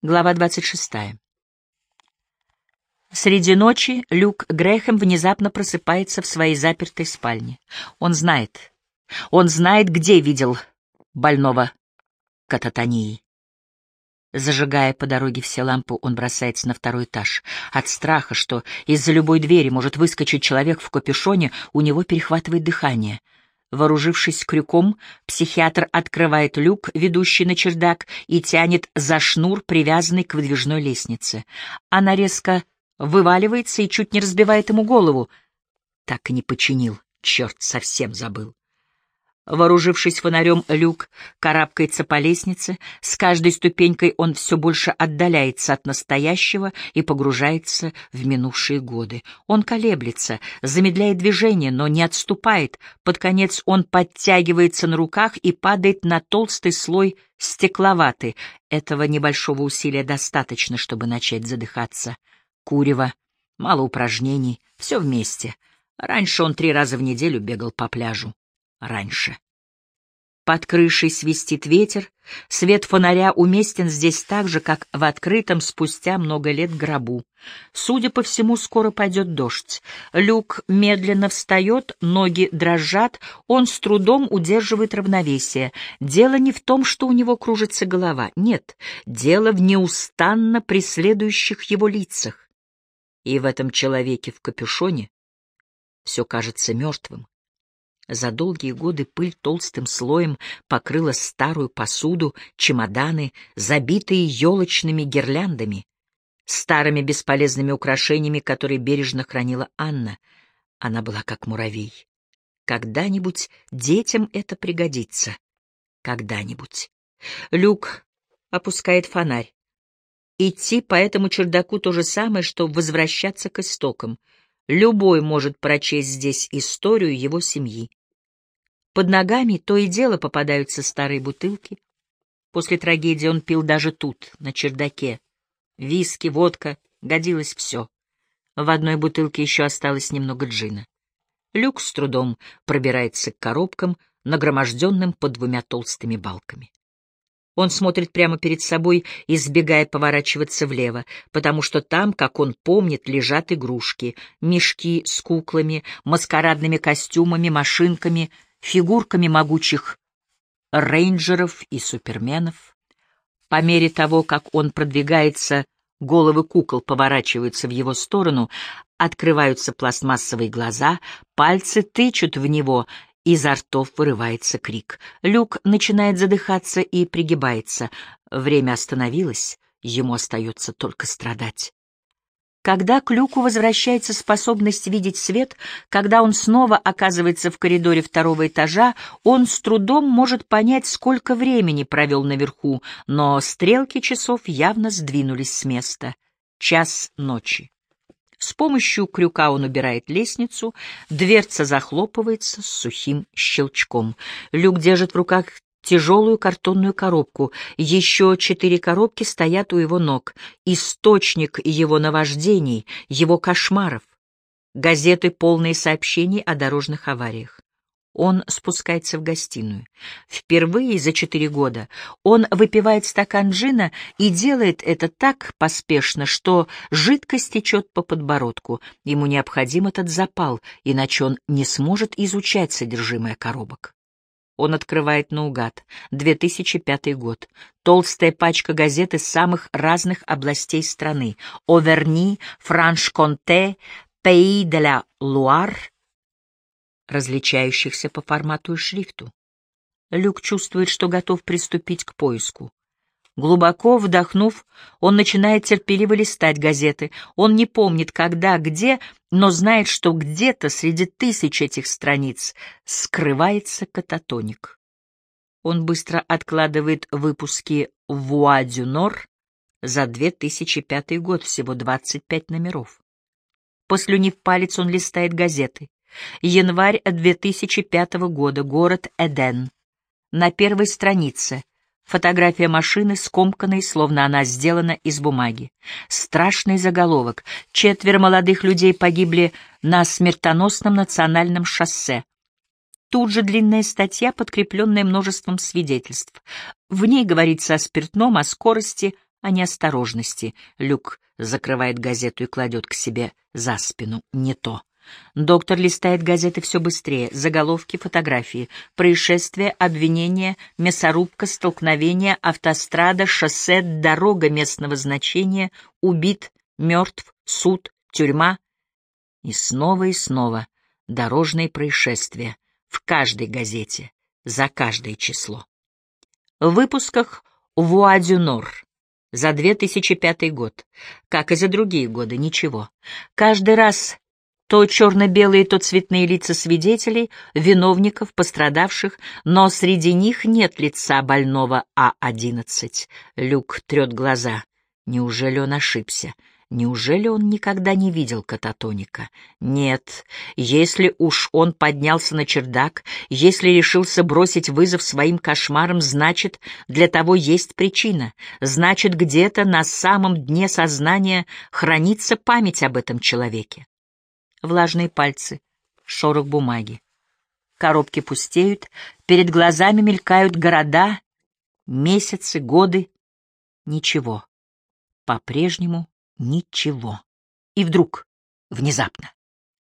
Глава 26. Среди ночи Люк Грэхэм внезапно просыпается в своей запертой спальне. Он знает. Он знает, где видел больного кататонией. Зажигая по дороге все лампы, он бросается на второй этаж. От страха, что из-за любой двери может выскочить человек в капюшоне, у него перехватывает дыхание — Вооружившись крюком, психиатр открывает люк, ведущий на чердак, и тянет за шнур, привязанный к выдвижной лестнице. Она резко вываливается и чуть не разбивает ему голову. Так и не починил, черт, совсем забыл. Вооружившись фонарем, Люк карабкается по лестнице. С каждой ступенькой он все больше отдаляется от настоящего и погружается в минувшие годы. Он колеблется, замедляет движение, но не отступает. Под конец он подтягивается на руках и падает на толстый слой стекловаты. Этого небольшого усилия достаточно, чтобы начать задыхаться. Курево, мало упражнений, все вместе. Раньше он три раза в неделю бегал по пляжу раньше. Под крышей свистит ветер, свет фонаря уместен здесь так же, как в открытом спустя много лет гробу. Судя по всему, скоро пойдет дождь. Люк медленно встает, ноги дрожат, он с трудом удерживает равновесие. Дело не в том, что у него кружится голова, нет, дело в неустанно преследующих его лицах. И в этом человеке в капюшоне все кажется мертвым. За долгие годы пыль толстым слоем покрыла старую посуду, чемоданы, забитые елочными гирляндами, старыми бесполезными украшениями, которые бережно хранила Анна. Она была как муравей. Когда-нибудь детям это пригодится. Когда-нибудь. Люк опускает фонарь. Идти по этому чердаку то же самое, что возвращаться к истокам. Любой может прочесть здесь историю его семьи. Под ногами то и дело попадаются старые бутылки. После трагедии он пил даже тут, на чердаке. Виски, водка, годилось все. В одной бутылке еще осталось немного джина. Люк с трудом пробирается к коробкам, нагроможденным под двумя толстыми балками. Он смотрит прямо перед собой, избегая поворачиваться влево, потому что там, как он помнит, лежат игрушки, мешки с куклами, маскарадными костюмами, машинками — фигурками могучих рейнджеров и суперменов. По мере того, как он продвигается, головы кукол поворачиваются в его сторону, открываются пластмассовые глаза, пальцы тычут в него, изо ртов вырывается крик. Люк начинает задыхаться и пригибается. Время остановилось, ему остается только страдать. Когда к Люку возвращается способность видеть свет, когда он снова оказывается в коридоре второго этажа, он с трудом может понять, сколько времени провел наверху, но стрелки часов явно сдвинулись с места. Час ночи. С помощью крюка он убирает лестницу, дверца захлопывается с сухим щелчком. Люк держит в руках тяжелую картонную коробку. Еще четыре коробки стоят у его ног. Источник его наваждений, его кошмаров. Газеты, полные сообщений о дорожных авариях. Он спускается в гостиную. Впервые за четыре года он выпивает стакан джина и делает это так поспешно, что жидкость течет по подбородку. Ему необходим этот запал, иначе он не сможет изучать содержимое коробок. Он открывает наугад. 2005 год. Толстая пачка газет из самых разных областей страны. Оверни, Франш-Конте, Пей де ла Луар, различающихся по формату и шрифту. Люк чувствует, что готов приступить к поиску. Глубоко вдохнув, он начинает терпеливо листать газеты. Он не помнит, когда, где, но знает, что где-то среди тысяч этих страниц скрывается кататоник. Он быстро откладывает выпуски «Вуа дю Нор» за 2005 год, всего 25 номеров. Послюнив палец, он листает газеты. Январь 2005 года, город Эден. На первой странице Фотография машины, скомканной, словно она сделана из бумаги. Страшный заголовок. Четверо молодых людей погибли на смертоносном национальном шоссе. Тут же длинная статья, подкрепленная множеством свидетельств. В ней говорится о спиртном, о скорости, о неосторожности. Люк закрывает газету и кладет к себе за спину. Не то. Доктор листает газеты все быстрее. Заголовки, фотографии. Происшествие, обвинение, мясорубка, столкновение, автострада, шоссе, дорога местного значения, убит, мертв, суд, тюрьма. И снова и снова дорожные происшествия в каждой газете, за каждое число. В выпусках «Вуадюнор» за 2005 год, как и за другие годы, ничего. Каждый раз то черно-белые, то цветные лица свидетелей, виновников, пострадавших, но среди них нет лица больного А-11. Люк трет глаза. Неужели он ошибся? Неужели он никогда не видел кататоника? Нет, если уж он поднялся на чердак, если решился бросить вызов своим кошмарам, значит, для того есть причина. Значит, где-то на самом дне сознания хранится память об этом человеке. Влажные пальцы, шорох бумаги. Коробки пустеют, перед глазами мелькают города, месяцы, годы. Ничего. По-прежнему Ничего. И вдруг, внезапно,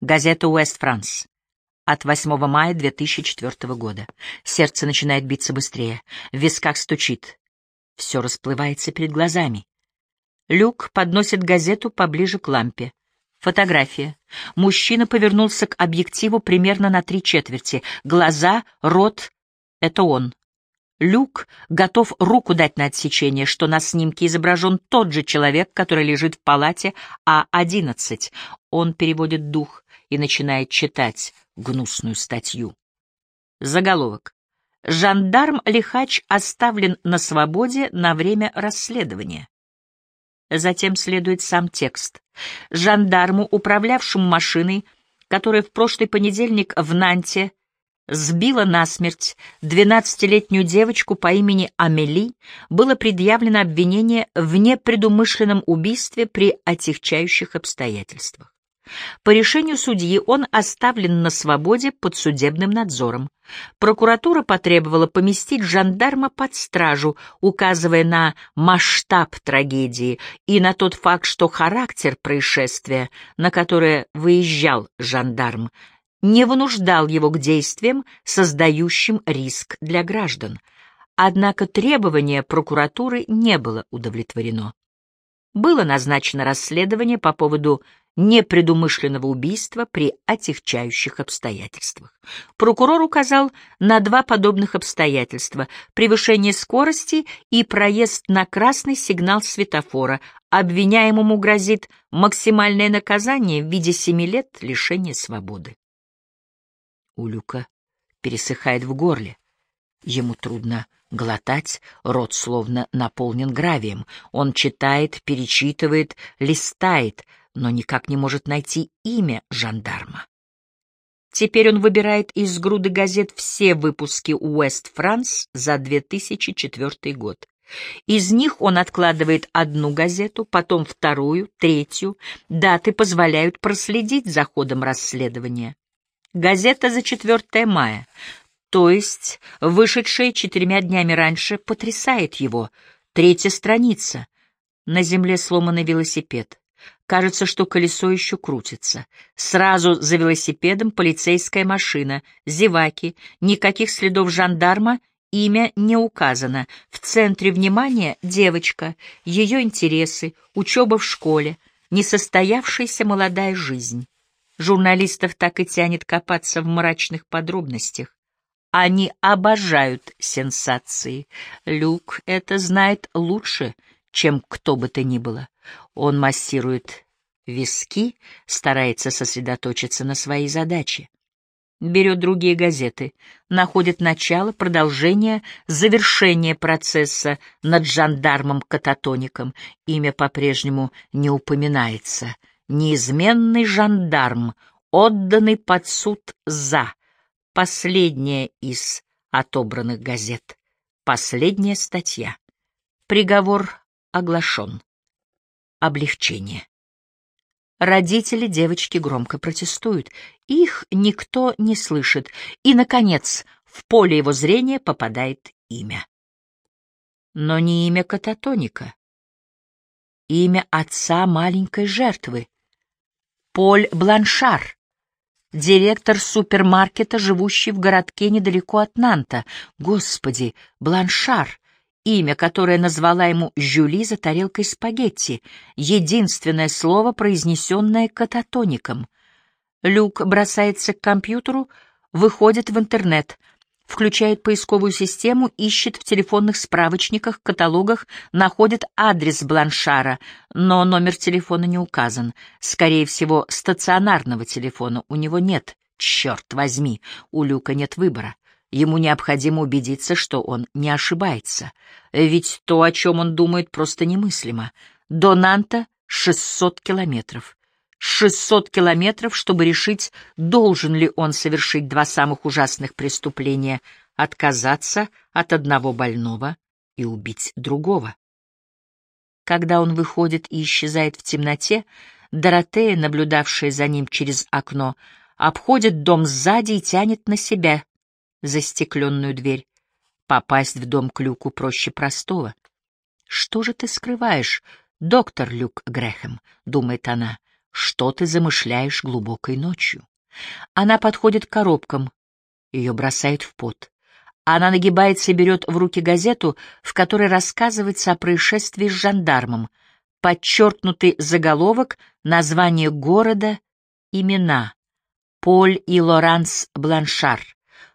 газета «Уэст Франс» от 8 мая 2004 года. Сердце начинает биться быстрее, в висках стучит. Все расплывается перед глазами. Люк подносит газету поближе к лампе. Фотография. Мужчина повернулся к объективу примерно на три четверти. Глаза, рот — это он. Люк готов руку дать на отсечение, что на снимке изображен тот же человек, который лежит в палате А-11. Он переводит дух и начинает читать гнусную статью. Заголовок. Жандарм-лихач оставлен на свободе на время расследования. Затем следует сам текст. Жандарму, управлявшему машиной, которая в прошлый понедельник в Нанте сбила насмерть 12-летнюю девочку по имени Амели, было предъявлено обвинение в непредумышленном убийстве при отягчающих обстоятельствах. По решению судьи он оставлен на свободе под судебным надзором. Прокуратура потребовала поместить жандарма под стражу, указывая на масштаб трагедии и на тот факт, что характер происшествия, на которое выезжал жандарм, не вынуждал его к действиям, создающим риск для граждан. Однако требование прокуратуры не было удовлетворено. Было назначено расследование по поводу непредумышленного убийства при отягчающих обстоятельствах. Прокурор указал на два подобных обстоятельства — превышение скорости и проезд на красный сигнал светофора. Обвиняемому грозит максимальное наказание в виде семи лет лишения свободы. У Люка пересыхает в горле. Ему трудно глотать, рот словно наполнен гравием. Он читает, перечитывает, листает, но никак не может найти имя жандарма. Теперь он выбирает из груды газет все выпуски «Уэст Франс» за 2004 год. Из них он откладывает одну газету, потом вторую, третью. Даты позволяют проследить за ходом расследования. Газета за 4 мая, то есть вышедшая четырьмя днями раньше, потрясает его. Третья страница. На земле сломанный велосипед. Кажется, что колесо еще крутится. Сразу за велосипедом полицейская машина, зеваки, никаких следов жандарма, имя не указано. В центре внимания девочка, ее интересы, учеба в школе, несостоявшаяся молодая жизнь. Журналистов так и тянет копаться в мрачных подробностях. Они обожают сенсации. Люк это знает лучше, чем кто бы то ни было. Он массирует виски, старается сосредоточиться на своей задаче. Берет другие газеты, находит начало, продолжение, завершение процесса над жандармом-кататоником. Имя по-прежнему не упоминается — неизменный жандарм, отданный под суд за последняя из отобранных газет, последняя статья. Приговор оглашен. Облегчение. Родители девочки громко протестуют, их никто не слышит, и, наконец, в поле его зрения попадает имя. Но не имя кататоника, имя отца маленькой жертвы. Поль Бланшар, директор супермаркета, живущий в городке недалеко от Нанта. Господи, Бланшар, имя, которое назвала ему Жюли за тарелкой спагетти, единственное слово, произнесенное кататоником. Люк бросается к компьютеру, выходит в интернет — включает поисковую систему, ищет в телефонных справочниках, каталогах, находит адрес Бланшара, но номер телефона не указан. Скорее всего, стационарного телефона у него нет. Черт возьми, у Люка нет выбора. Ему необходимо убедиться, что он не ошибается. Ведь то, о чем он думает, просто немыслимо. До Нанта 600 километров. 600 километров, чтобы решить, должен ли он совершить два самых ужасных преступления — отказаться от одного больного и убить другого. Когда он выходит и исчезает в темноте, Доротея, наблюдавшая за ним через окно, обходит дом сзади и тянет на себя застекленную дверь. Попасть в дом к Люку проще простого. «Что же ты скрываешь, доктор Люк Грэхэм?» — думает она. Что ты замышляешь глубокой ночью? Она подходит к коробкам. Ее бросает в пот. Она нагибается и берет в руки газету, в которой рассказывается о происшествии с жандармом. Подчеркнутый заголовок, название города, имена. Поль и Лоранс Бланшар.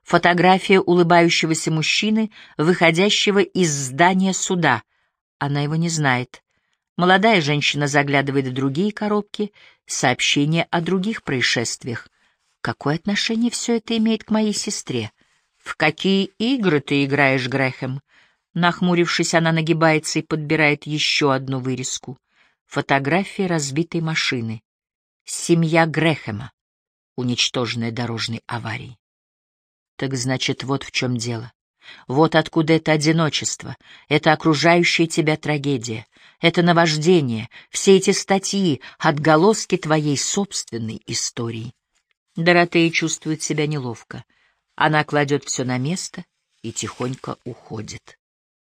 Фотография улыбающегося мужчины, выходящего из здания суда. Она его не знает. Молодая женщина заглядывает в другие коробки, сообщения о других происшествиях. Какое отношение все это имеет к моей сестре? В какие игры ты играешь, Грэхэм? Нахмурившись, она нагибается и подбирает еще одну вырезку. Фотография разбитой машины. Семья Грэхэма, уничтоженная дорожной аварией. Так значит, вот в чем дело. Вот откуда это одиночество, это окружающая тебя трагедия, это наваждение, все эти статьи, отголоски твоей собственной истории. Доротея чувствует себя неловко. Она кладет все на место и тихонько уходит.